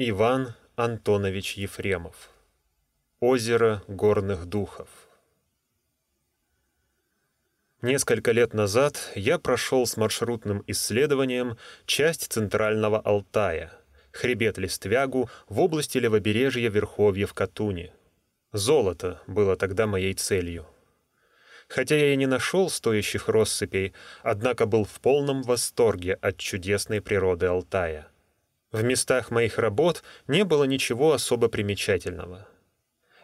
Иван Антонович Ефремов. Озеро горных духов. Несколько лет назад я прошел с маршрутным исследованием часть Центрального Алтая, хребет Листвягу в области левобережья Верховья в Катуне. Золото было тогда моей целью. Хотя я и не нашел стоящих россыпей, однако был в полном восторге от чудесной природы Алтая. В местах моих работ не было ничего особо примечательного.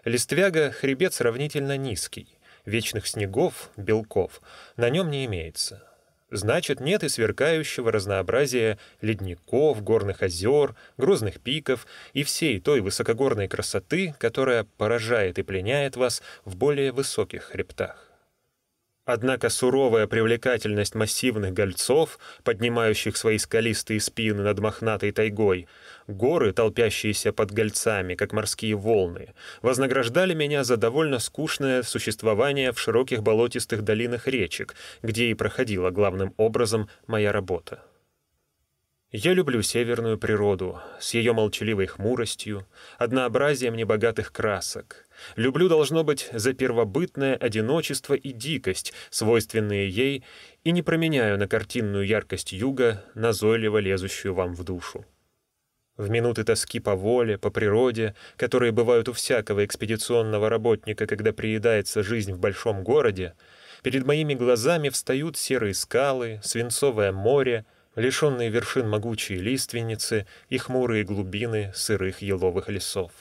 Листвяга — хребет сравнительно низкий, вечных снегов, белков на нем не имеется. Значит, нет и сверкающего разнообразия ледников, горных озер, грозных пиков и всей той высокогорной красоты, которая поражает и пленяет вас в более высоких хребтах. Однако суровая привлекательность массивных гольцов, поднимающих свои скалистые спины над мохнатой тайгой, горы, толпящиеся под гольцами, как морские волны, вознаграждали меня за довольно скучное существование в широких болотистых долинах речек, где и проходила главным образом моя работа. Я люблю северную природу с ее молчаливой хмуростью, однообразием небогатых красок. Люблю, должно быть, за первобытное одиночество и дикость, свойственные ей, и не променяю на картинную яркость юга, назойливо лезущую вам в душу. В минуты тоски по воле, по природе, которые бывают у всякого экспедиционного работника, когда приедается жизнь в большом городе, перед моими глазами встают серые скалы, свинцовое море, лишенные вершин могучие лиственницы и хмурые глубины сырых еловых лесов.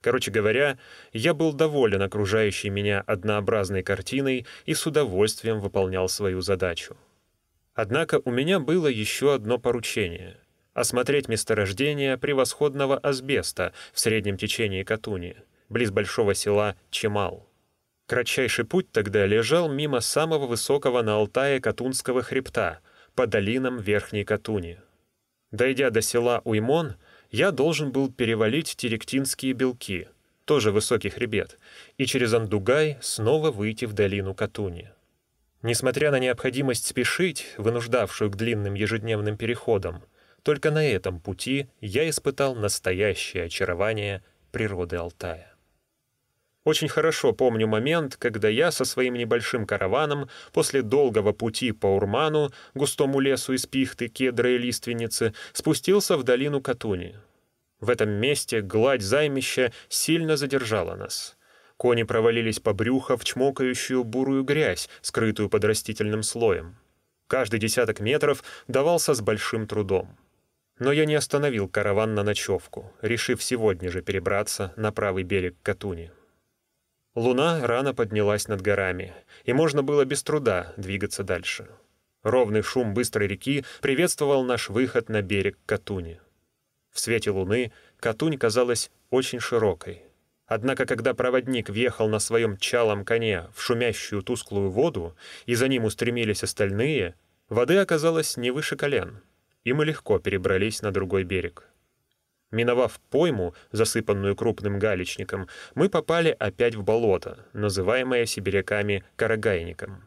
Короче говоря, я был доволен окружающей меня однообразной картиной и с удовольствием выполнял свою задачу. Однако у меня было еще одно поручение — осмотреть месторождение превосходного асбеста в среднем течении Катуни, близ большого села Чемал. Кратчайший путь тогда лежал мимо самого высокого на Алтае Катунского хребта — по долинам Верхней Катуни. Дойдя до села Уймон, я должен был перевалить Теректинские белки, тоже высокий хребет, и через Андугай снова выйти в долину Катуни. Несмотря на необходимость спешить, вынуждавшую к длинным ежедневным переходам, только на этом пути я испытал настоящее очарование природы Алтая. Очень хорошо помню момент, когда я со своим небольшим караваном после долгого пути по Урману, густому лесу из пихты, кедра и лиственницы, спустился в долину Катуни. В этом месте гладь займища сильно задержала нас. Кони провалились по брюхо в чмокающую бурую грязь, скрытую под растительным слоем. Каждый десяток метров давался с большим трудом. Но я не остановил караван на ночевку, решив сегодня же перебраться на правый берег Катуни. Луна рано поднялась над горами, и можно было без труда двигаться дальше. Ровный шум быстрой реки приветствовал наш выход на берег Катуни. В свете луны Катунь казалась очень широкой. Однако, когда проводник въехал на своем чалом коне в шумящую тусклую воду, и за ним устремились остальные, воды оказалось не выше колен, и мы легко перебрались на другой берег. Миновав пойму, засыпанную крупным галечником, мы попали опять в болото, называемое сибиряками карагайником.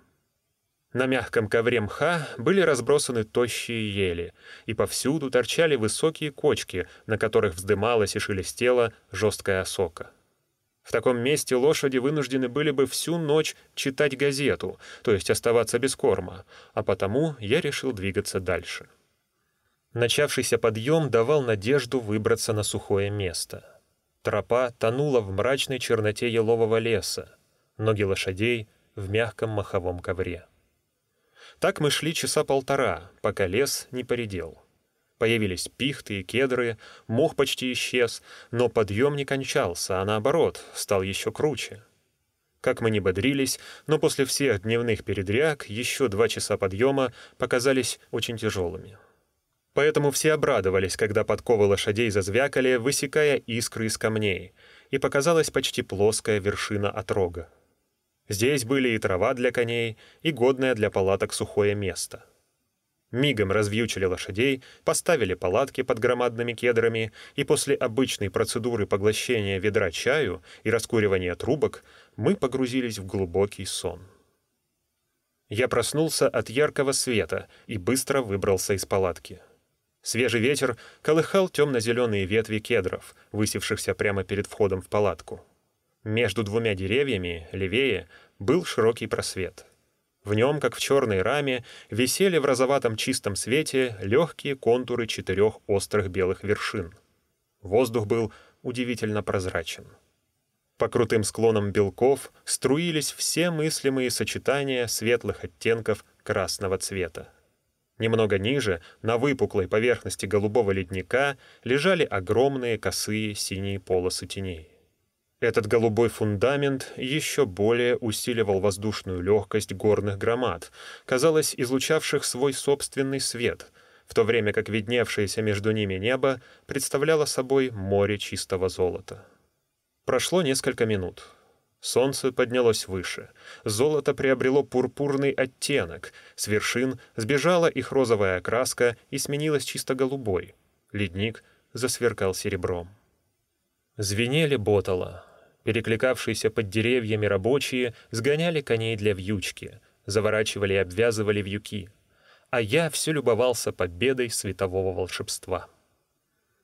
На мягком ковре мха были разбросаны тощие ели, и повсюду торчали высокие кочки, на которых вздымалась и шелестела жесткая осока. В таком месте лошади вынуждены были бы всю ночь читать газету, то есть оставаться без корма, а потому я решил двигаться дальше. Начавшийся подъем давал надежду выбраться на сухое место. Тропа тонула в мрачной черноте елового леса, ноги лошадей в мягком маховом ковре. Так мы шли часа полтора, пока лес не поредел. Появились пихты и кедры, мох почти исчез, но подъем не кончался, а наоборот, стал еще круче. Как мы не бодрились, но после всех дневных передряг еще два часа подъема показались очень тяжелыми. Поэтому все обрадовались, когда подковы лошадей зазвякали, высекая искры из камней, и показалась почти плоская вершина отрога. Здесь были и трава для коней, и годное для палаток сухое место. Мигом развьючили лошадей, поставили палатки под громадными кедрами, и после обычной процедуры поглощения ведра чаю и раскуривания трубок мы погрузились в глубокий сон. Я проснулся от яркого света и быстро выбрался из палатки. Свежий ветер колыхал темно-зеленые ветви кедров, высевшихся прямо перед входом в палатку. Между двумя деревьями, левее, был широкий просвет. В нем, как в черной раме, висели в розоватом чистом свете легкие контуры четырех острых белых вершин. Воздух был удивительно прозрачен. По крутым склонам белков струились все мыслимые сочетания светлых оттенков красного цвета. Немного ниже, на выпуклой поверхности голубого ледника, лежали огромные косые синие полосы теней. Этот голубой фундамент еще более усиливал воздушную легкость горных громад, казалось, излучавших свой собственный свет, в то время как видневшееся между ними небо представляло собой море чистого золота. Прошло несколько минут. Солнце поднялось выше. Золото приобрело пурпурный оттенок. С вершин сбежала их розовая окраска и сменилась чисто голубой. Ледник засверкал серебром. Звенели ботала. Перекликавшиеся под деревьями рабочие сгоняли коней для вьючки, заворачивали и обвязывали вьюки. А я все любовался победой светового волшебства.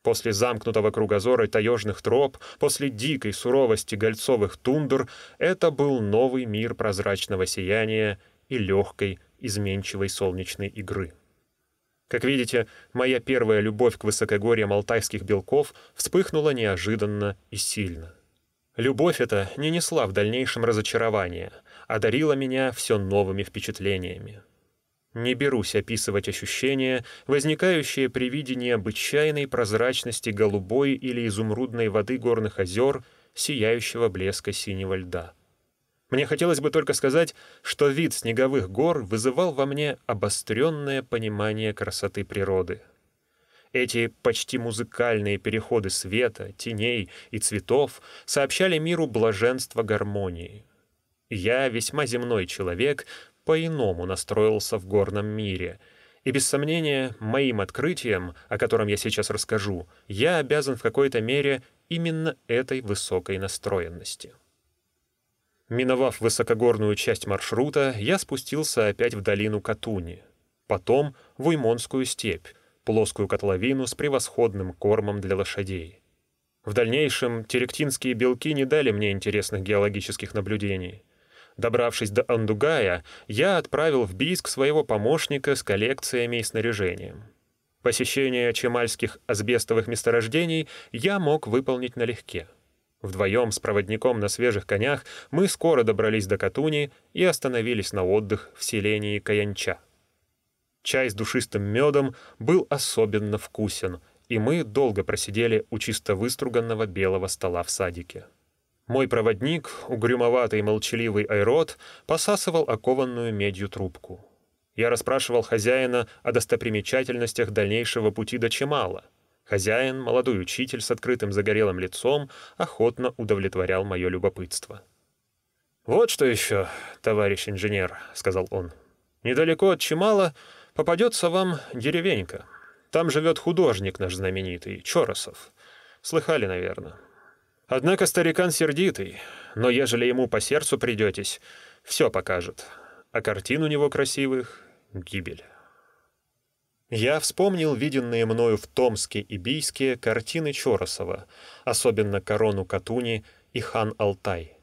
После замкнутого кругозора таежных троп, после дикой суровости гольцовых тундр, это был новый мир прозрачного сияния и легкой, изменчивой солнечной игры. Как видите, моя первая любовь к высокогорьям алтайских белков вспыхнула неожиданно и сильно. Любовь эта не несла в дальнейшем разочарования, а дарила меня все новыми впечатлениями. Не берусь описывать ощущения, возникающие при виде необычайной прозрачности голубой или изумрудной воды горных озер, сияющего блеска синего льда. Мне хотелось бы только сказать, что вид снеговых гор вызывал во мне обостренное понимание красоты природы. Эти почти музыкальные переходы света, теней и цветов сообщали миру блаженство гармонии. Я, весьма земной человек, по-иному настроился в горном мире. И без сомнения, моим открытием, о котором я сейчас расскажу, я обязан в какой-то мере именно этой высокой настроенности. Миновав высокогорную часть маршрута, я спустился опять в долину Катуни, потом в Уймонскую степь, плоскую котловину с превосходным кормом для лошадей. В дальнейшем теректинские белки не дали мне интересных геологических наблюдений — Добравшись до Андугая, я отправил в Бийск своего помощника с коллекциями и снаряжением. Посещение чемальских асбестовых месторождений я мог выполнить налегке. Вдвоем с проводником на свежих конях мы скоро добрались до Катуни и остановились на отдых в селении Каянча. Чай с душистым медом был особенно вкусен, и мы долго просидели у чисто выструганного белого стола в садике. Мой проводник, угрюмоватый молчаливый айрот, посасывал окованную медью трубку. Я расспрашивал хозяина о достопримечательностях дальнейшего пути до Чемала. Хозяин, молодой учитель с открытым загорелым лицом, охотно удовлетворял мое любопытство. «Вот что еще, товарищ инженер», — сказал он. «Недалеко от Чемала попадется вам деревенька. Там живет художник наш знаменитый, Чоросов. Слыхали, наверное. Однако старикан сердитый, но ежели ему по сердцу придетесь, все покажет. А картин у него красивых — гибель. Я вспомнил виденные мною в Томске и Бийске картины Чоросова, особенно «Корону Катуни» и «Хан Алтай».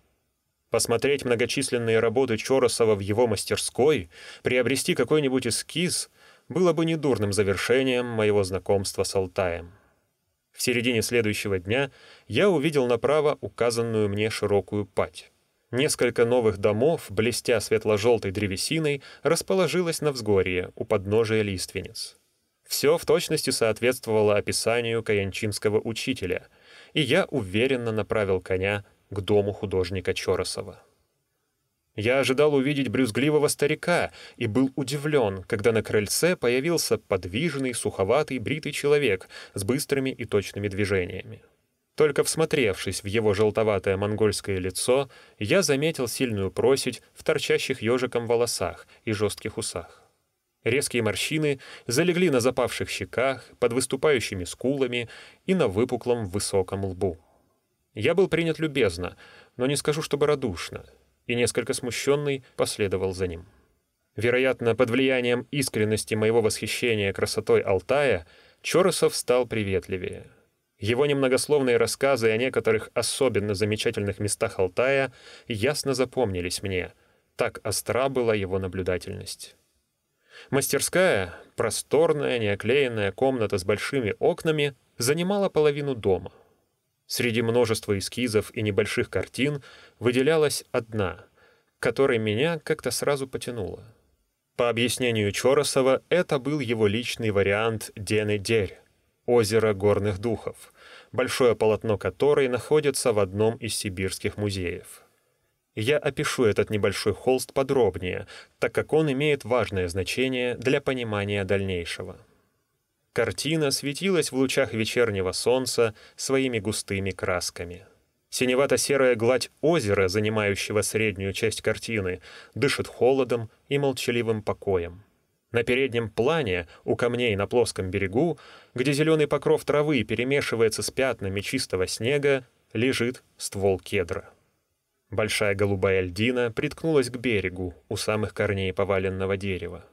Посмотреть многочисленные работы Чоросова в его мастерской, приобрести какой-нибудь эскиз было бы недурным завершением моего знакомства с Алтаем. В середине следующего дня я увидел направо указанную мне широкую пать. Несколько новых домов, блестя светло-желтой древесиной, расположилось на взгорье у подножия лиственниц. Все в точности соответствовало описанию каянчинского учителя, и я уверенно направил коня к дому художника Чоросова. Я ожидал увидеть брюзгливого старика и был удивлен, когда на крыльце появился подвижный, суховатый, бритый человек с быстрыми и точными движениями. Только всмотревшись в его желтоватое монгольское лицо, я заметил сильную просить в торчащих ежиком волосах и жестких усах. Резкие морщины залегли на запавших щеках, под выступающими скулами и на выпуклом высоком лбу. Я был принят любезно, но не скажу, чтобы радушно — и, несколько смущенный, последовал за ним. Вероятно, под влиянием искренности моего восхищения красотой Алтая, Чоросов стал приветливее. Его немногословные рассказы о некоторых особенно замечательных местах Алтая ясно запомнились мне. Так остра была его наблюдательность. Мастерская, просторная, неоклеенная комната с большими окнами, занимала половину дома. Среди множества эскизов и небольших картин выделялась одна, которой меня как-то сразу потянуло. По объяснению Чоросова, это был его личный вариант Дены-Дерь, озеро горных духов, большое полотно которой находится в одном из сибирских музеев. Я опишу этот небольшой холст подробнее, так как он имеет важное значение для понимания дальнейшего. Картина светилась в лучах вечернего солнца своими густыми красками. Синевато-серая гладь озера, занимающего среднюю часть картины, дышит холодом и молчаливым покоем. На переднем плане, у камней на плоском берегу, где зеленый покров травы перемешивается с пятнами чистого снега, лежит ствол кедра. Большая голубая льдина приткнулась к берегу у самых корней поваленного дерева.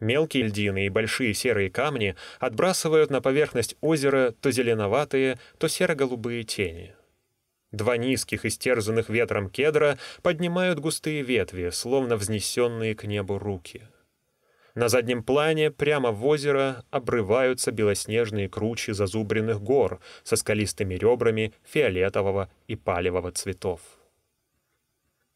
Мелкие льдины и большие серые камни отбрасывают на поверхность озера то зеленоватые, то серо-голубые тени. Два низких, истерзанных ветром кедра поднимают густые ветви, словно взнесенные к небу руки. На заднем плане, прямо в озеро, обрываются белоснежные кручи зазубренных гор со скалистыми ребрами фиолетового и палевого цветов.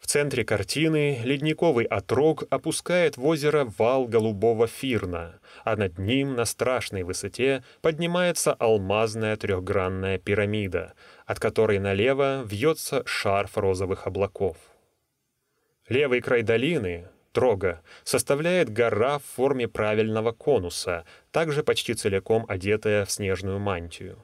В центре картины ледниковый отрог опускает в озеро вал голубого фирна, а над ним на страшной высоте поднимается алмазная трехгранная пирамида, от которой налево вьется шарф розовых облаков. Левый край долины, Трога, составляет гора в форме правильного конуса, также почти целиком одетая в снежную мантию.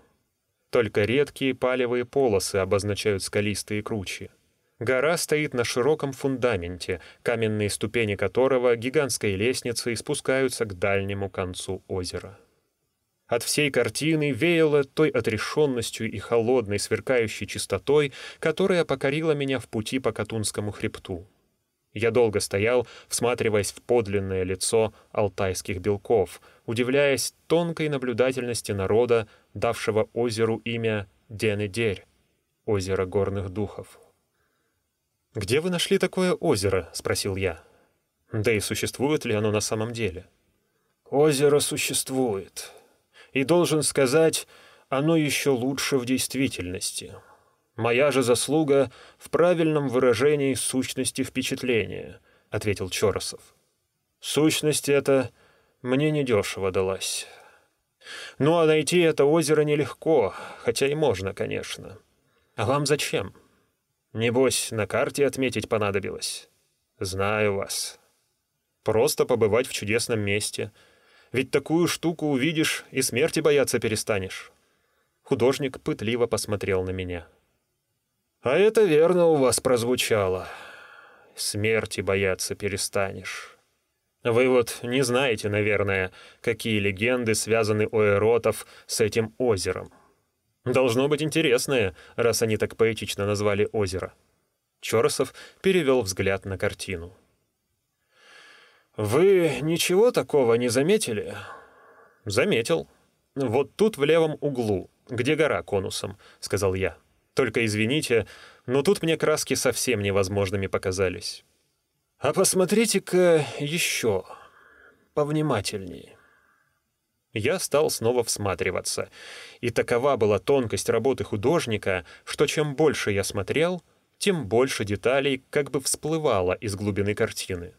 Только редкие палевые полосы обозначают скалистые кручи. Гора стоит на широком фундаменте, каменные ступени которого гигантской лестницей спускаются к дальнему концу озера. От всей картины веяло той отрешенностью и холодной сверкающей чистотой, которая покорила меня в пути по Катунскому хребту. Я долго стоял, всматриваясь в подлинное лицо алтайских белков, удивляясь тонкой наблюдательности народа, давшего озеру имя Денедерь, озеро горных духов. «Где вы нашли такое озеро?» — спросил я. «Да и существует ли оно на самом деле?» «Озеро существует. И, должен сказать, оно еще лучше в действительности. Моя же заслуга в правильном выражении сущности впечатления», — ответил Чоросов. «Сущность эта мне недешево далась. Ну а найти это озеро нелегко, хотя и можно, конечно. А вам зачем?» Небось, на карте отметить понадобилось. Знаю вас. Просто побывать в чудесном месте. Ведь такую штуку увидишь и смерти бояться перестанешь. Художник пытливо посмотрел на меня. А это верно у вас прозвучало. Смерти бояться перестанешь. Вы вот не знаете, наверное, какие легенды связаны у эротов с этим озером. Должно быть интересное, раз они так поэтично назвали озеро. Чоросов перевел взгляд на картину. «Вы ничего такого не заметили?» «Заметил. Вот тут в левом углу, где гора конусом», — сказал я. «Только извините, но тут мне краски совсем невозможными показались». «А посмотрите-ка еще повнимательнее». Я стал снова всматриваться, и такова была тонкость работы художника, что чем больше я смотрел, тем больше деталей как бы всплывало из глубины картины.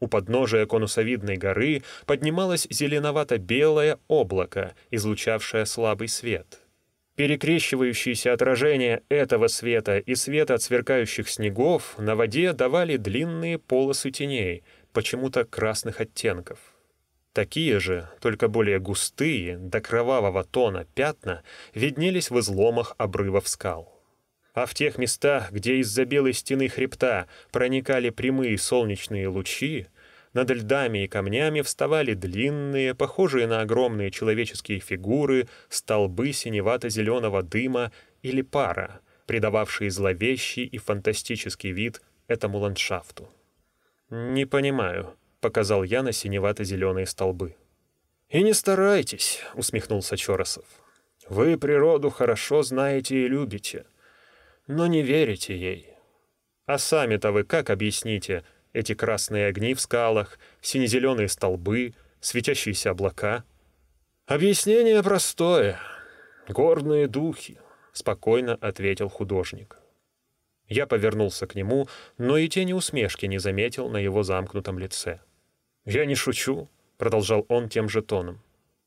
У подножия конусовидной горы поднималось зеленовато-белое облако, излучавшее слабый свет. Перекрещивающиеся отражения этого света и света от сверкающих снегов на воде давали длинные полосы теней, почему-то красных оттенков. Такие же, только более густые, до кровавого тона пятна виднелись в изломах обрывов скал. А в тех местах, где из-за белой стены хребта проникали прямые солнечные лучи, над льдами и камнями вставали длинные, похожие на огромные человеческие фигуры, столбы синевато-зеленого дыма или пара, придававшие зловещий и фантастический вид этому ландшафту. «Не понимаю», показал я на синевато-зеленые столбы. «И не старайтесь», — усмехнулся Чоросов. «Вы природу хорошо знаете и любите, но не верите ей. А сами-то вы как объясните эти красные огни в скалах, сине-зеленые столбы, светящиеся облака?» «Объяснение простое. Горные духи», — спокойно ответил художник. Я повернулся к нему, но и тени усмешки не заметил на его замкнутом лице. «Я не шучу», — продолжал он тем же тоном.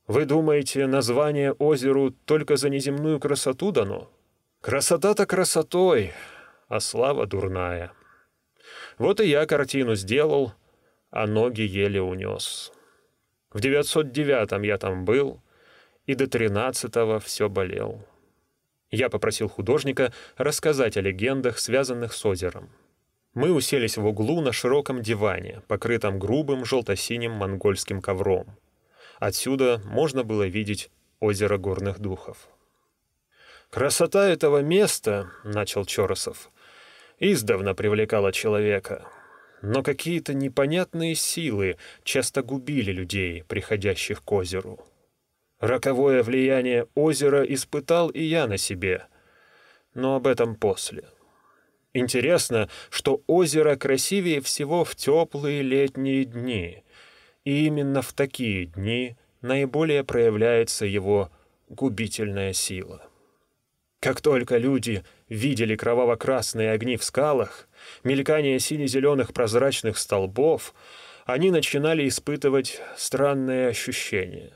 «Вы думаете, название озеру только за неземную красоту дано? Красота-то красотой, а слава дурная. Вот и я картину сделал, а ноги еле унес. В 909-м я там был, и до 13-го все болел». Я попросил художника рассказать о легендах, связанных с озером. Мы уселись в углу на широком диване, покрытом грубым желто-синим монгольским ковром. Отсюда можно было видеть озеро горных духов. «Красота этого места», — начал Чоросов, — «издавна привлекала человека. Но какие-то непонятные силы часто губили людей, приходящих к озеру. Роковое влияние озера испытал и я на себе, но об этом после. Интересно, что озеро красивее всего в теплые летние дни, и именно в такие дни наиболее проявляется его губительная сила. Как только люди видели кроваво-красные огни в скалах, мелькание сине-зеленых прозрачных столбов, они начинали испытывать странные ощущения.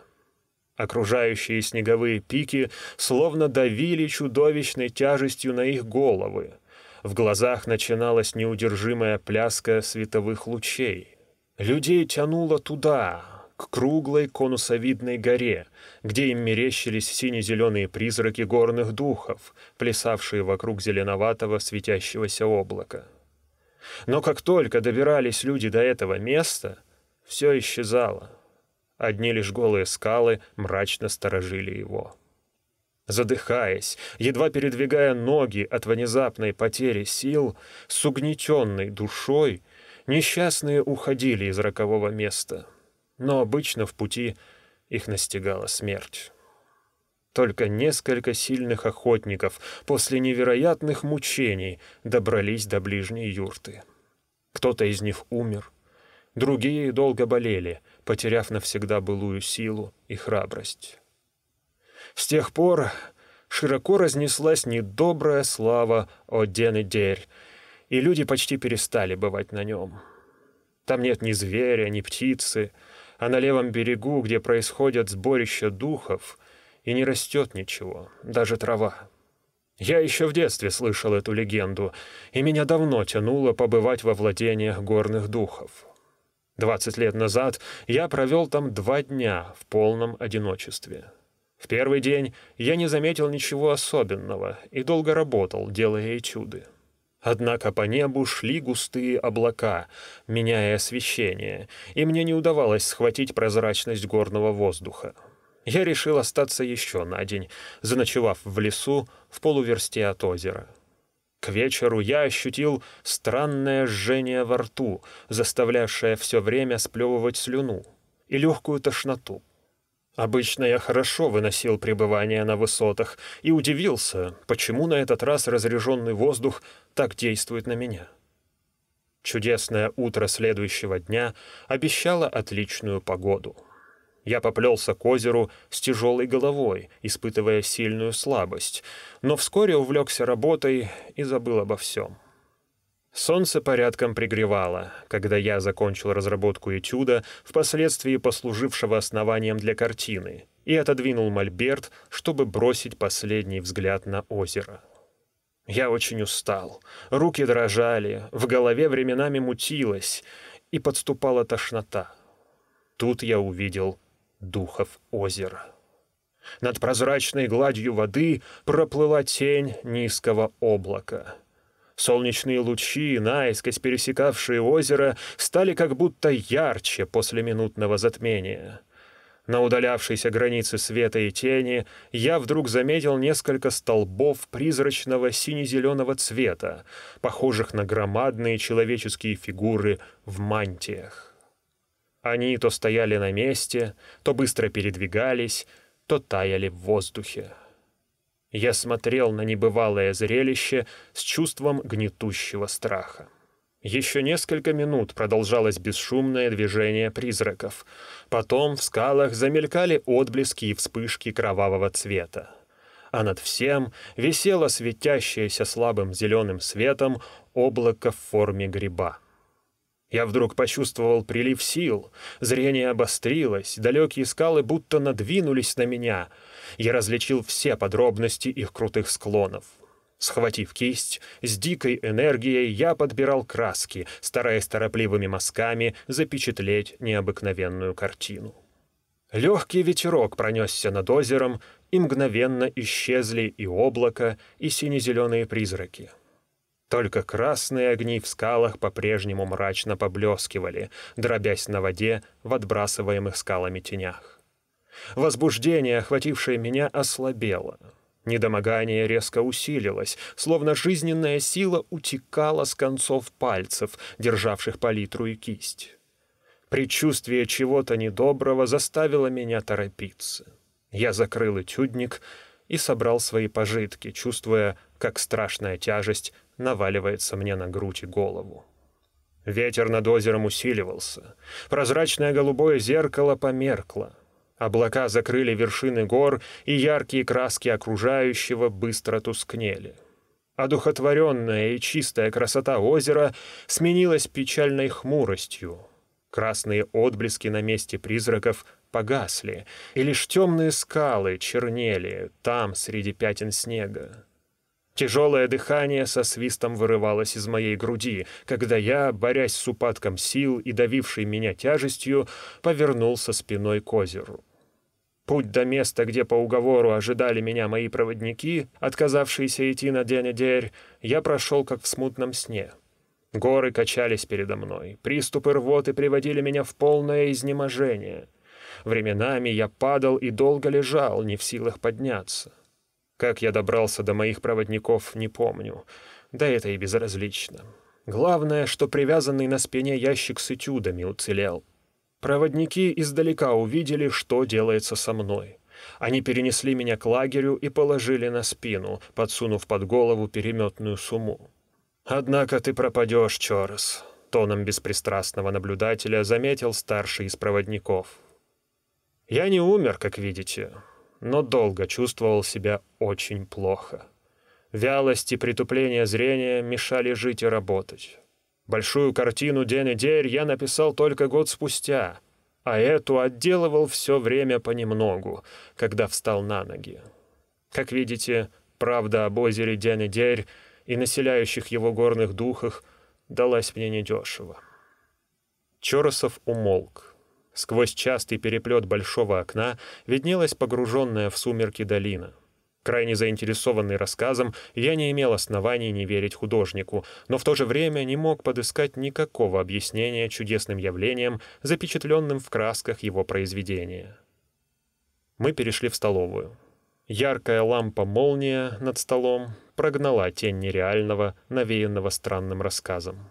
Окружающие снеговые пики словно давили чудовищной тяжестью на их головы. В глазах начиналась неудержимая пляска световых лучей. Людей тянуло туда, к круглой конусовидной горе, где им мерещились сине-зеленые призраки горных духов, плясавшие вокруг зеленоватого светящегося облака. Но как только добирались люди до этого места, все исчезало — Одни лишь голые скалы мрачно сторожили его. Задыхаясь, едва передвигая ноги от внезапной потери сил, с угнетенной душой, несчастные уходили из рокового места. Но обычно в пути их настигала смерть. Только несколько сильных охотников после невероятных мучений добрались до ближней юрты. Кто-то из них умер, другие долго болели — потеряв навсегда былую силу и храбрость. С тех пор широко разнеслась недобрая слава о Дене-Дерь, и люди почти перестали бывать на нем. Там нет ни зверя, ни птицы, а на левом берегу, где происходят сборища духов, и не растет ничего, даже трава. Я еще в детстве слышал эту легенду, и меня давно тянуло побывать во владениях горных духов. Двадцать лет назад я провел там два дня в полном одиночестве. В первый день я не заметил ничего особенного и долго работал, делая этюды. Однако по небу шли густые облака, меняя освещение, и мне не удавалось схватить прозрачность горного воздуха. Я решил остаться еще на день, заночевав в лесу в полуверсте от озера. К вечеру я ощутил странное жжение во рту, заставлявшее все время сплевывать слюну, и легкую тошноту. Обычно я хорошо выносил пребывание на высотах и удивился, почему на этот раз разреженный воздух так действует на меня. Чудесное утро следующего дня обещало отличную погоду. Я поплелся к озеру с тяжелой головой, испытывая сильную слабость, но вскоре увлекся работой и забыл обо всем. Солнце порядком пригревало, когда я закончил разработку этюда, впоследствии послужившего основанием для картины, и отодвинул мольберт, чтобы бросить последний взгляд на озеро. Я очень устал, руки дрожали, в голове временами мутилось, и подступала тошнота. Тут я увидел духов озера. Над прозрачной гладью воды проплыла тень низкого облака. Солнечные лучи, наискось пересекавшие озеро, стали как будто ярче после минутного затмения. На удалявшейся границе света и тени я вдруг заметил несколько столбов призрачного сине-зеленого цвета, похожих на громадные человеческие фигуры в мантиях. Они то стояли на месте, то быстро передвигались, то таяли в воздухе. Я смотрел на небывалое зрелище с чувством гнетущего страха. Еще несколько минут продолжалось бесшумное движение призраков. Потом в скалах замелькали отблески и вспышки кровавого цвета. А над всем висело светящееся слабым зеленым светом облако в форме гриба. Я вдруг почувствовал прилив сил, зрение обострилось, далекие скалы будто надвинулись на меня. Я различил все подробности их крутых склонов — Схватив кисть, с дикой энергией я подбирал краски, стараясь торопливыми мазками запечатлеть необыкновенную картину. Легкий ветерок пронесся над озером, и мгновенно исчезли и облако, и сине-зеленые призраки. Только красные огни в скалах по-прежнему мрачно поблескивали, дробясь на воде в отбрасываемых скалами тенях. Возбуждение, охватившее меня, ослабело — Недомогание резко усилилось, словно жизненная сила утекала с концов пальцев, державших палитру и кисть. Предчувствие чего-то недоброго заставило меня торопиться. Я закрыл этюдник и собрал свои пожитки, чувствуя, как страшная тяжесть наваливается мне на грудь и голову. Ветер над озером усиливался. Прозрачное голубое зеркало померкло. Облака закрыли вершины гор, и яркие краски окружающего быстро тускнели. Одухотворенная и чистая красота озера сменилась печальной хмуростью. Красные отблески на месте призраков погасли, и лишь темные скалы чернели там, среди пятен снега. Тяжелое дыхание со свистом вырывалось из моей груди, когда я, борясь с упадком сил и давившей меня тяжестью, повернулся спиной к озеру. Путь до места, где по уговору ожидали меня мои проводники, отказавшиеся идти на день я прошел как в смутном сне. Горы качались передо мной, приступы рвоты приводили меня в полное изнеможение. Временами я падал и долго лежал, не в силах подняться. Как я добрался до моих проводников, не помню. Да это и безразлично. Главное, что привязанный на спине ящик с этюдами уцелел. Проводники издалека увидели, что делается со мной. Они перенесли меня к лагерю и положили на спину, подсунув под голову переметную сумму. «Однако ты пропадешь, Чорос», — тоном беспристрастного наблюдателя заметил старший из проводников. «Я не умер, как видите, но долго чувствовал себя очень плохо. Вялость и притупление зрения мешали жить и работать. Большую картину «День и Дерь» я написал только год спустя, а эту отделывал все время понемногу, когда встал на ноги. Как видите, правда об озере День и Дерь и населяющих его горных духах далась мне недешево. Чоросов умолк. Сквозь частый переплет большого окна виднелась погруженная в сумерки долина — Крайне заинтересованный рассказом, я не имел оснований не верить художнику, но в то же время не мог подыскать никакого объяснения чудесным явлениям, запечатленным в красках его произведения. Мы перешли в столовую. Яркая лампа-молния над столом прогнала тень нереального, навеянного странным рассказом.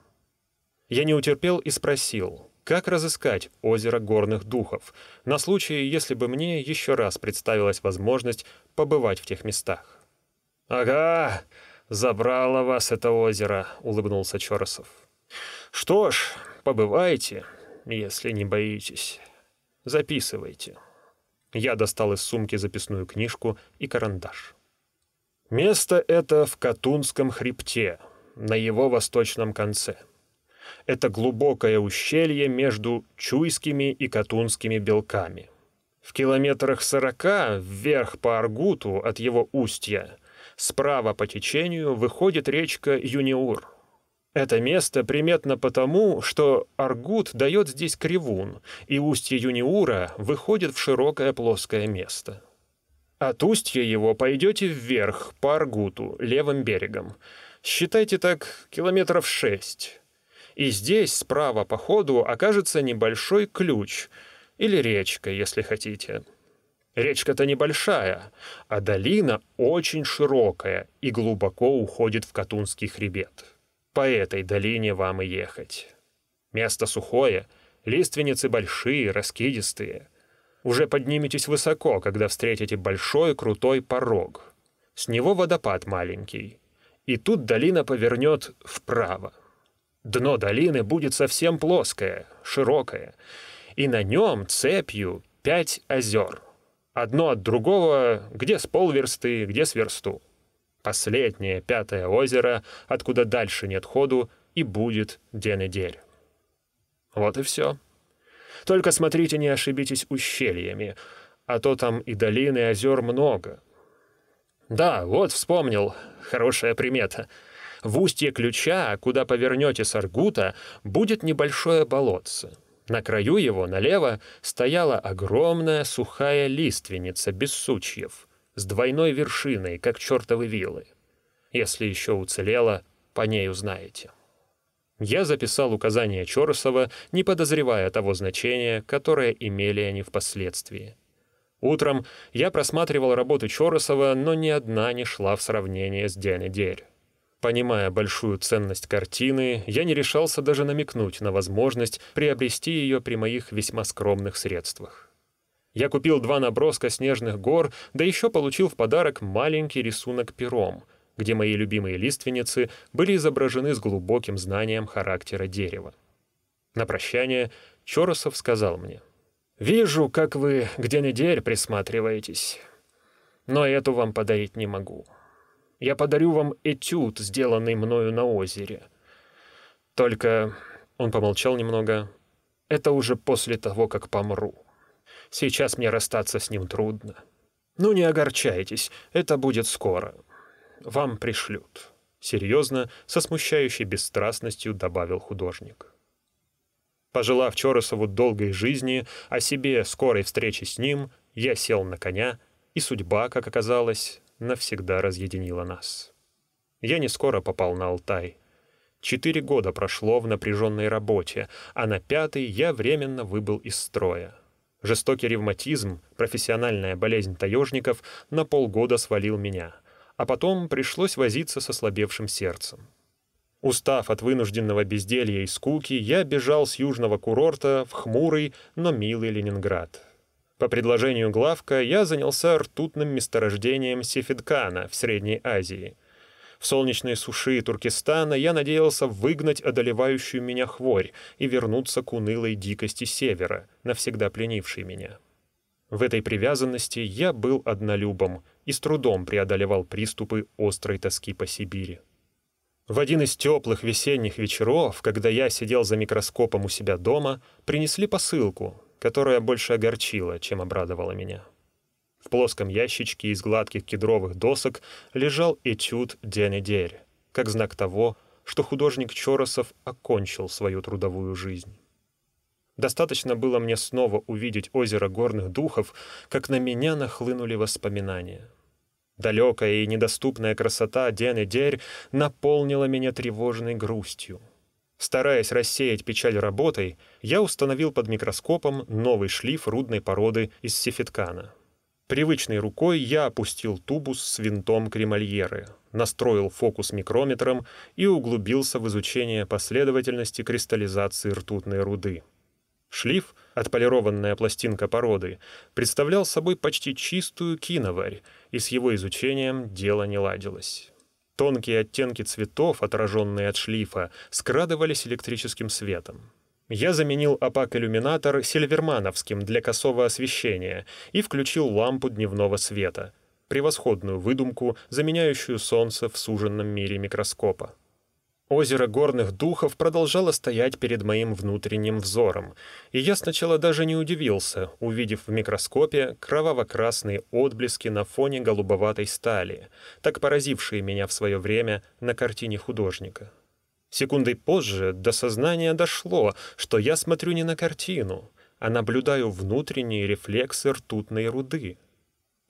Я не утерпел и спросил — как разыскать озеро горных духов, на случай, если бы мне еще раз представилась возможность побывать в тех местах? «Ага, забрало вас это озеро», — улыбнулся Чоросов. «Что ж, побывайте, если не боитесь. Записывайте». Я достал из сумки записную книжку и карандаш. Место это в Катунском хребте, на его восточном конце — это глубокое ущелье между Чуйскими и Катунскими белками. В километрах сорока вверх по Аргуту от его устья справа по течению выходит речка Юниур. Это место приметно потому, что Аргут дает здесь кривун, и устье Юниура выходит в широкое плоское место. От устья его пойдете вверх по Аргуту, левым берегом. Считайте так километров шесть. И здесь справа по ходу окажется небольшой ключ, или речка, если хотите. Речка-то небольшая, а долина очень широкая и глубоко уходит в Катунский хребет. По этой долине вам и ехать. Место сухое, Лиственницы большие, раскидистые. Уже подниметесь высоко, когда встретите большой крутой порог. С него водопад маленький. И тут долина повернет вправо. Дно долины будет совсем плоское, широкое, и на нем цепью пять озер. Одно от другого, где с полверсты, где с версту. Последнее, пятое озеро, откуда дальше нет ходу, и будет Денедель. Вот и все. Только смотрите, не ошибитесь ущельями, а то там и долины, и озер много. Да, вот вспомнил, хорошая примета — в устье ключа, куда повернете с Аргута, будет небольшое болотце. На краю его, налево, стояла огромная сухая лиственница без сучьев, с двойной вершиной, как чертовы вилы. Если еще уцелела, по ней узнаете. Я записал указания Чоросова, не подозревая того значения, которое имели они впоследствии. Утром я просматривал работы Чоросова, но ни одна не шла в сравнение с Дяня Дерь. Понимая большую ценность картины, я не решался даже намекнуть на возможность приобрести ее при моих весьма скромных средствах. Я купил два наброска снежных гор, да еще получил в подарок маленький рисунок пером, где мои любимые лиственницы были изображены с глубоким знанием характера дерева. На прощание Чоросов сказал мне, «Вижу, как вы где-нибудь присматриваетесь, но эту вам подарить не могу». Я подарю вам этюд, сделанный мною на озере. Только...» Он помолчал немного. «Это уже после того, как помру. Сейчас мне расстаться с ним трудно. Ну, не огорчайтесь, это будет скоро. Вам пришлют». Серьезно, со смущающей бесстрастностью добавил художник. Пожелав Чоросову долгой жизни, о себе скорой встречи с ним, я сел на коня, и судьба, как оказалось, навсегда разъединила нас. Я не скоро попал на Алтай. Четыре года прошло в напряженной работе, а на пятый я временно выбыл из строя. Жестокий ревматизм, профессиональная болезнь таежников, на полгода свалил меня, а потом пришлось возиться со слабевшим сердцем. Устав от вынужденного безделья и скуки, я бежал с южного курорта в хмурый, но милый Ленинград — по предложению главка я занялся ртутным месторождением Сефидкана в Средней Азии. В солнечные суши Туркестана я надеялся выгнать одолевающую меня хворь и вернуться к унылой дикости севера, навсегда пленившей меня. В этой привязанности я был однолюбом и с трудом преодолевал приступы острой тоски по Сибири. В один из теплых весенних вечеров, когда я сидел за микроскопом у себя дома, принесли посылку, которая больше огорчила, чем обрадовала меня. В плоском ящичке из гладких кедровых досок лежал этюд Денедерь, как знак того, что художник Чоросов окончил свою трудовую жизнь. Достаточно было мне снова увидеть озеро горных духов, как на меня нахлынули воспоминания. Далекая и недоступная красота Денедерь наполнила меня тревожной грустью — Стараясь рассеять печаль работой, я установил под микроскопом новый шлиф рудной породы из сефиткана. Привычной рукой я опустил тубус с винтом кремольеры, настроил фокус микрометром и углубился в изучение последовательности кристаллизации ртутной руды. Шлиф, отполированная пластинка породы, представлял собой почти чистую киноварь, и с его изучением дело не ладилось. Тонкие оттенки цветов, отраженные от шлифа, скрадывались электрическим светом. Я заменил опак-иллюминатор сильвермановским для косого освещения и включил лампу дневного света, превосходную выдумку, заменяющую солнце в суженном мире микроскопа. Озеро горных духов продолжало стоять перед моим внутренним взором, и я сначала даже не удивился, увидев в микроскопе кроваво-красные отблески на фоне голубоватой стали, так поразившие меня в свое время на картине художника. Секундой позже до сознания дошло, что я смотрю не на картину, а наблюдаю внутренние рефлексы ртутной руды.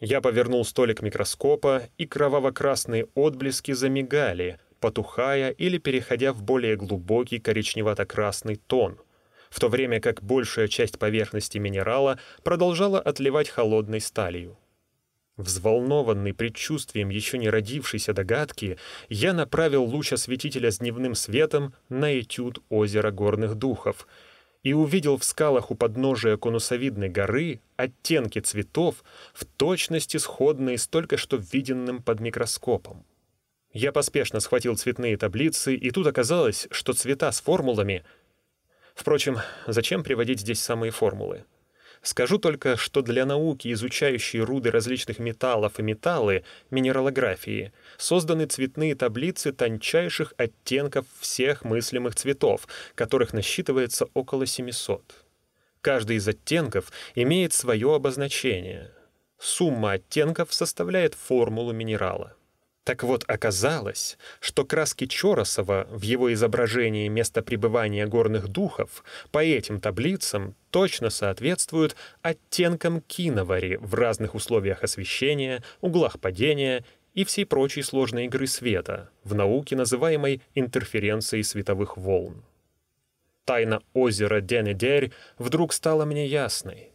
Я повернул столик микроскопа, и кроваво-красные отблески замигали — потухая или переходя в более глубокий коричневато-красный тон, в то время как большая часть поверхности минерала продолжала отливать холодной сталью. Взволнованный предчувствием еще не родившейся догадки, я направил луч осветителя с дневным светом на этюд озера горных духов и увидел в скалах у подножия конусовидной горы оттенки цветов в точности сходные с только что виденным под микроскопом. Я поспешно схватил цветные таблицы, и тут оказалось, что цвета с формулами... Впрочем, зачем приводить здесь самые формулы? Скажу только, что для науки, изучающей руды различных металлов и металлы, минералографии, созданы цветные таблицы тончайших оттенков всех мыслимых цветов, которых насчитывается около 700. Каждый из оттенков имеет свое обозначение. Сумма оттенков составляет формулу минерала. Так вот, оказалось, что краски Чоросова в его изображении места пребывания горных духов по этим таблицам точно соответствуют оттенкам киновари в разных условиях освещения, углах падения и всей прочей сложной игры света, в науке называемой интерференцией световых волн. Тайна озера Денедерь вдруг стала мне ясной.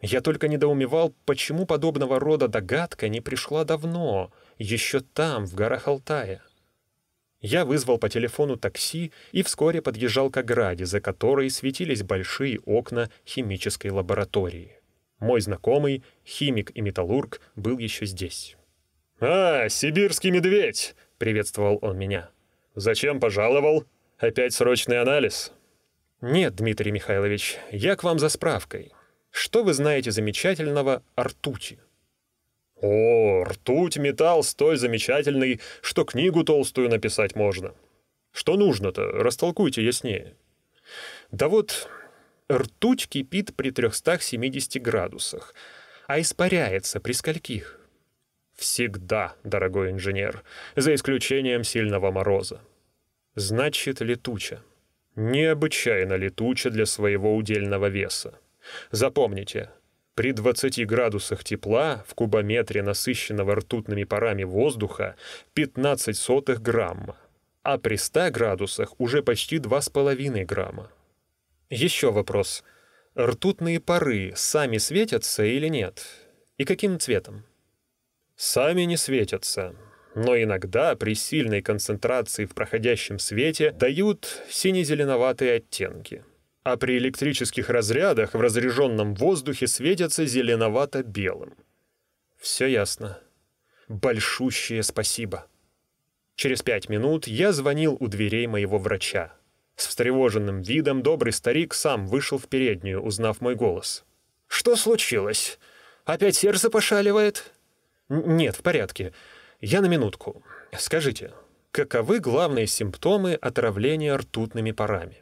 Я только недоумевал, почему подобного рода догадка не пришла давно — еще там, в горах Алтая. Я вызвал по телефону такси и вскоре подъезжал к ограде, за которой светились большие окна химической лаборатории. Мой знакомый, химик и металлург, был еще здесь. «А, сибирский медведь!» — приветствовал он меня. «Зачем пожаловал? Опять срочный анализ?» «Нет, Дмитрий Михайлович, я к вам за справкой. Что вы знаете замечательного о ртути?» О, ртуть металл столь замечательный, что книгу толстую написать можно. Что нужно-то? Растолкуйте яснее. Да вот, ртуть кипит при 370 градусах, а испаряется при скольких? Всегда, дорогой инженер, за исключением сильного мороза. Значит, летуча. Необычайно летуча для своего удельного веса. Запомните — при 20 градусах тепла в кубометре насыщенного ртутными парами воздуха 15 сотых грамма, а при 100 градусах уже почти 2,5 грамма. Еще вопрос. Ртутные пары сами светятся или нет? И каким цветом? Сами не светятся, но иногда при сильной концентрации в проходящем свете дают сине-зеленоватые оттенки – а при электрических разрядах в разряженном воздухе светятся зеленовато-белым. Все ясно. Большущее спасибо. Через пять минут я звонил у дверей моего врача. С встревоженным видом добрый старик сам вышел в переднюю, узнав мой голос. «Что случилось? Опять сердце пошаливает?» «Нет, в порядке. Я на минутку. Скажите, каковы главные симптомы отравления ртутными парами?»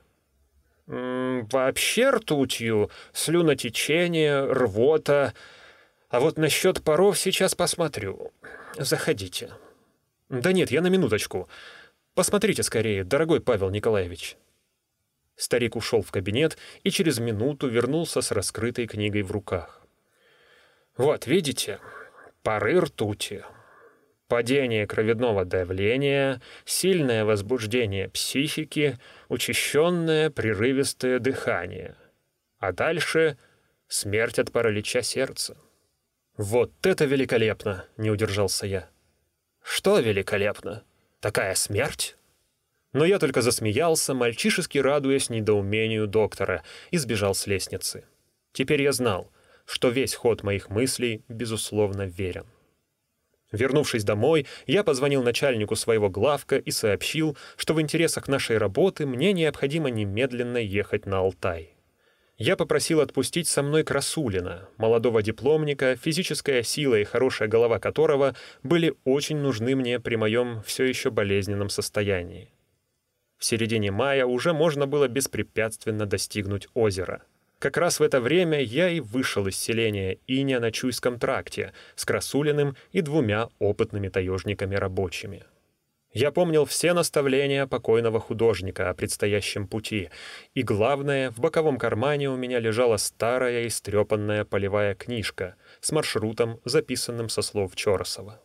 Вообще ртутью, слюнотечение, рвота. А вот насчет паров сейчас посмотрю. Заходите. Да нет, я на минуточку. Посмотрите скорее, дорогой Павел Николаевич. Старик ушел в кабинет и через минуту вернулся с раскрытой книгой в руках. Вот, видите, пары ртути падение кровяного давления, сильное возбуждение психики, учащенное прерывистое дыхание. А дальше смерть от паралича сердца. «Вот это великолепно!» — не удержался я. «Что великолепно? Такая смерть?» Но я только засмеялся, мальчишески радуясь недоумению доктора, и сбежал с лестницы. Теперь я знал, что весь ход моих мыслей, безусловно, верен. Вернувшись домой, я позвонил начальнику своего главка и сообщил, что в интересах нашей работы мне необходимо немедленно ехать на Алтай. Я попросил отпустить со мной Красулина, молодого дипломника, физическая сила и хорошая голова которого были очень нужны мне при моем все еще болезненном состоянии. В середине мая уже можно было беспрепятственно достигнуть озера — как раз в это время я и вышел из селения Иня на Чуйском тракте с Красулиным и двумя опытными таежниками-рабочими. Я помнил все наставления покойного художника о предстоящем пути, и, главное, в боковом кармане у меня лежала старая истрепанная полевая книжка с маршрутом, записанным со слов Чоросова.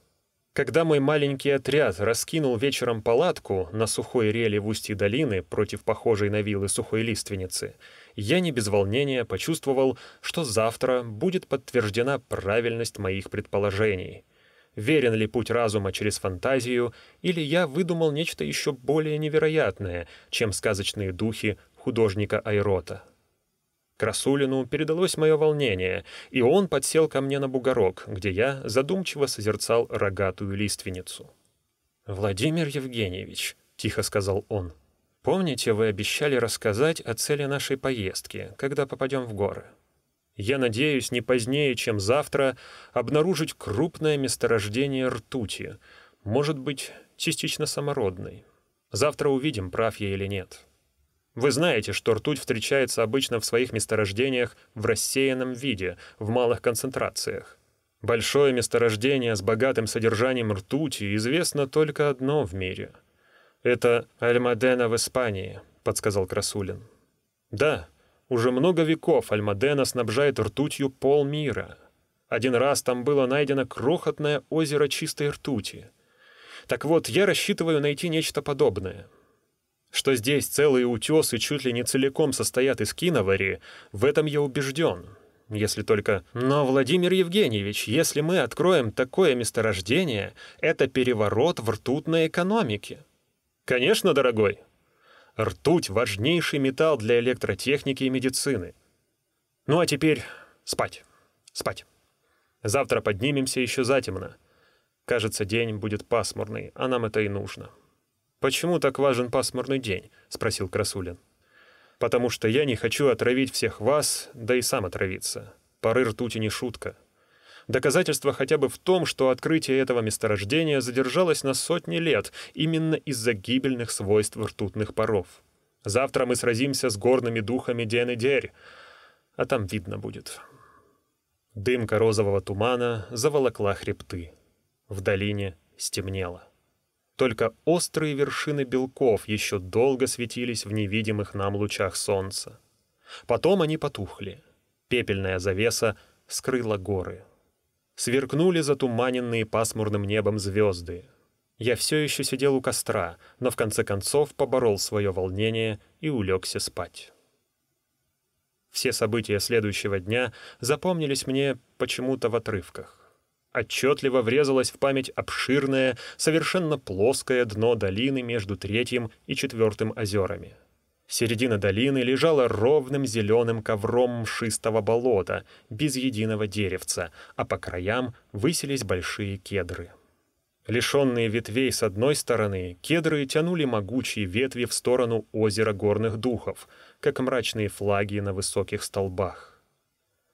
Когда мой маленький отряд раскинул вечером палатку на сухой реле в устье долины против похожей на вилы сухой лиственницы, я не без волнения почувствовал, что завтра будет подтверждена правильность моих предположений. Верен ли путь разума через фантазию, или я выдумал нечто еще более невероятное, чем сказочные духи художника Айрота? Красулину передалось мое волнение, и он подсел ко мне на бугорок, где я задумчиво созерцал рогатую лиственницу. «Владимир Евгеньевич», — тихо сказал он, — «помните, вы обещали рассказать о цели нашей поездки, когда попадем в горы? Я надеюсь, не позднее, чем завтра, обнаружить крупное месторождение ртути, может быть, частично самородной. Завтра увидим, прав я или нет». Вы знаете, что ртуть встречается обычно в своих месторождениях в рассеянном виде, в малых концентрациях. Большое месторождение с богатым содержанием ртути известно только одно в мире. Это Альмадена в Испании, подсказал Красулин. Да, уже много веков Альмадена снабжает ртутью полмира. Один раз там было найдено крохотное озеро чистой ртути. Так вот, я рассчитываю найти нечто подобное — что здесь целые утесы чуть ли не целиком состоят из киновари, в этом я убежден. Если только... Но, Владимир Евгеньевич, если мы откроем такое месторождение, это переворот в ртутной экономике. Конечно, дорогой. Ртуть — важнейший металл для электротехники и медицины. Ну а теперь спать, спать. Завтра поднимемся еще затемно. Кажется, день будет пасмурный, а нам это и нужно. «Почему так важен пасмурный день?» — спросил Красулин. «Потому что я не хочу отравить всех вас, да и сам отравиться. Пары ртути не шутка. Доказательство хотя бы в том, что открытие этого месторождения задержалось на сотни лет именно из-за гибельных свойств ртутных паров. Завтра мы сразимся с горными духами Ден и Дерь, а там видно будет». Дымка розового тумана заволокла хребты. В долине стемнело. Только острые вершины белков еще долго светились в невидимых нам лучах солнца. Потом они потухли. Пепельная завеса скрыла горы. Сверкнули затуманенные пасмурным небом звезды. Я все еще сидел у костра, но в конце концов поборол свое волнение и улегся спать. Все события следующего дня запомнились мне почему-то в отрывках отчетливо врезалось в память обширное, совершенно плоское дно долины между третьим и четвертым озерами. Середина долины лежала ровным зеленым ковром мшистого болота, без единого деревца, а по краям высились большие кедры. Лишенные ветвей с одной стороны, кедры тянули могучие ветви в сторону озера горных духов, как мрачные флаги на высоких столбах.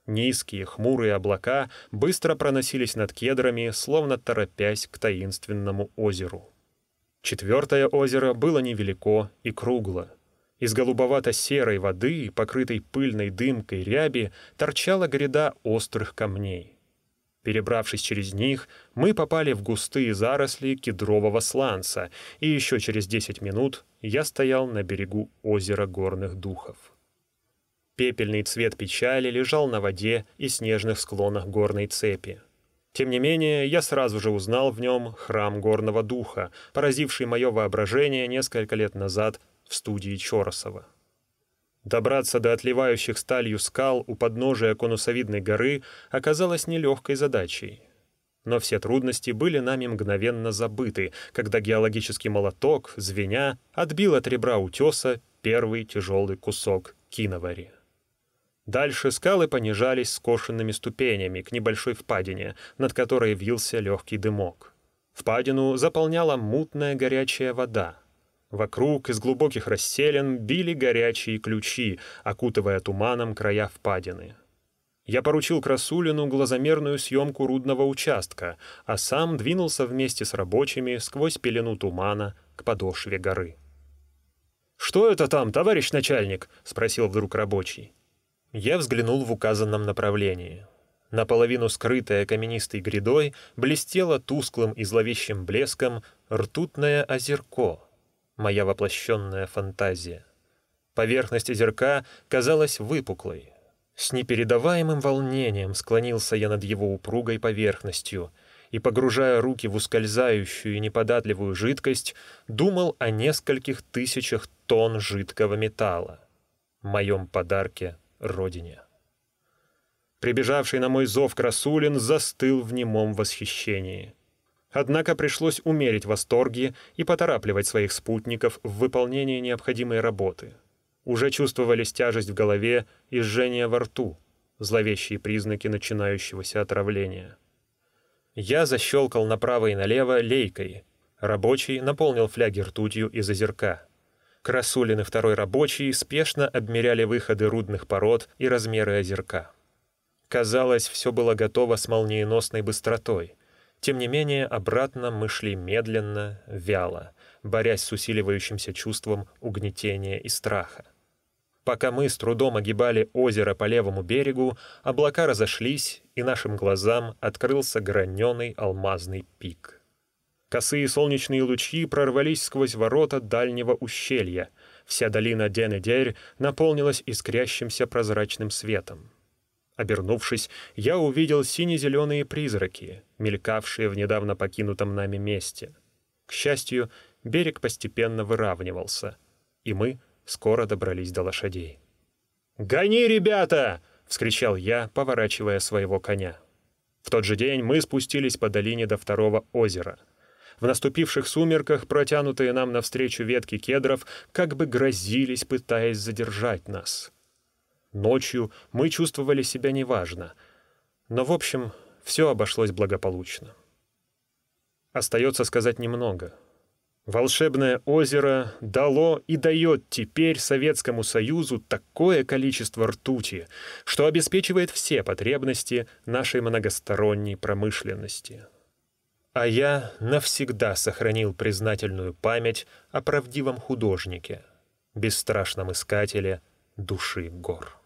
Низкие, хмурые облака быстро проносились над кедрами, словно торопясь к таинственному озеру. Четвертое озеро было невелико и кругло. Из голубовато-серой воды, покрытой пыльной дымкой ряби, торчала гряда острых камней. Перебравшись через них, мы попали в густые заросли кедрового сланца, и еще через десять минут я стоял на берегу озера горных духов. Пепельный цвет печали лежал на воде и снежных склонах горной цепи. Тем не менее, я сразу же узнал в нем храм горного духа, поразивший мое воображение несколько лет назад в студии Чоросова. Добраться до отливающих сталью скал у подножия конусовидной горы оказалось нелегкой задачей. Но все трудности были нами мгновенно забыты, когда геологический молоток, звеня, отбил от ребра утеса первый тяжелый кусок киновари. Дальше скалы понижались скошенными ступенями к небольшой впадине, над которой вился легкий дымок. Впадину заполняла мутная горячая вода. Вокруг из глубоких расселен били горячие ключи, окутывая туманом края впадины. Я поручил Красулину глазомерную съемку рудного участка, а сам двинулся вместе с рабочими сквозь пелену тумана к подошве горы. «Что это там, товарищ начальник?» — спросил вдруг рабочий. Я взглянул в указанном направлении. Наполовину скрытая каменистой грядой блестело тусклым и зловещим блеском ртутное озерко, моя воплощенная фантазия. Поверхность озерка казалась выпуклой. С непередаваемым волнением склонился я над его упругой поверхностью и, погружая руки в ускользающую и неподатливую жидкость, думал о нескольких тысячах тонн жидкого металла, моем подарке родине. Прибежавший на мой зов Красулин застыл в немом восхищении. Однако пришлось умерить восторги и поторапливать своих спутников в выполнении необходимой работы. Уже чувствовались тяжесть в голове и жжение во рту, зловещие признаки начинающегося отравления. Я защелкал направо и налево лейкой. Рабочий наполнил фляги ртутью из озерка. Красулин и второй рабочий спешно обмеряли выходы рудных пород и размеры озерка. Казалось, все было готово с молниеносной быстротой. Тем не менее, обратно мы шли медленно, вяло, борясь с усиливающимся чувством угнетения и страха. Пока мы с трудом огибали озеро по левому берегу, облака разошлись, и нашим глазам открылся граненый алмазный пик. Косые солнечные лучи прорвались сквозь ворота дальнего ущелья. Вся долина Денедерь наполнилась искрящимся прозрачным светом. Обернувшись, я увидел сине-зеленые призраки, мелькавшие в недавно покинутом нами месте. К счастью, берег постепенно выравнивался, и мы скоро добрались до лошадей. «Гони, ребята!» — вскричал я, поворачивая своего коня. В тот же день мы спустились по долине до второго озера. В наступивших сумерках протянутые нам навстречу ветки кедров как бы грозились, пытаясь задержать нас — Ночью мы чувствовали себя неважно. Но, в общем, все обошлось благополучно. Остается сказать немного. Волшебное озеро дало и дает теперь Советскому Союзу такое количество ртути, что обеспечивает все потребности нашей многосторонней промышленности. А я навсегда сохранил признательную память о правдивом художнике, бесстрашном искателе души гор.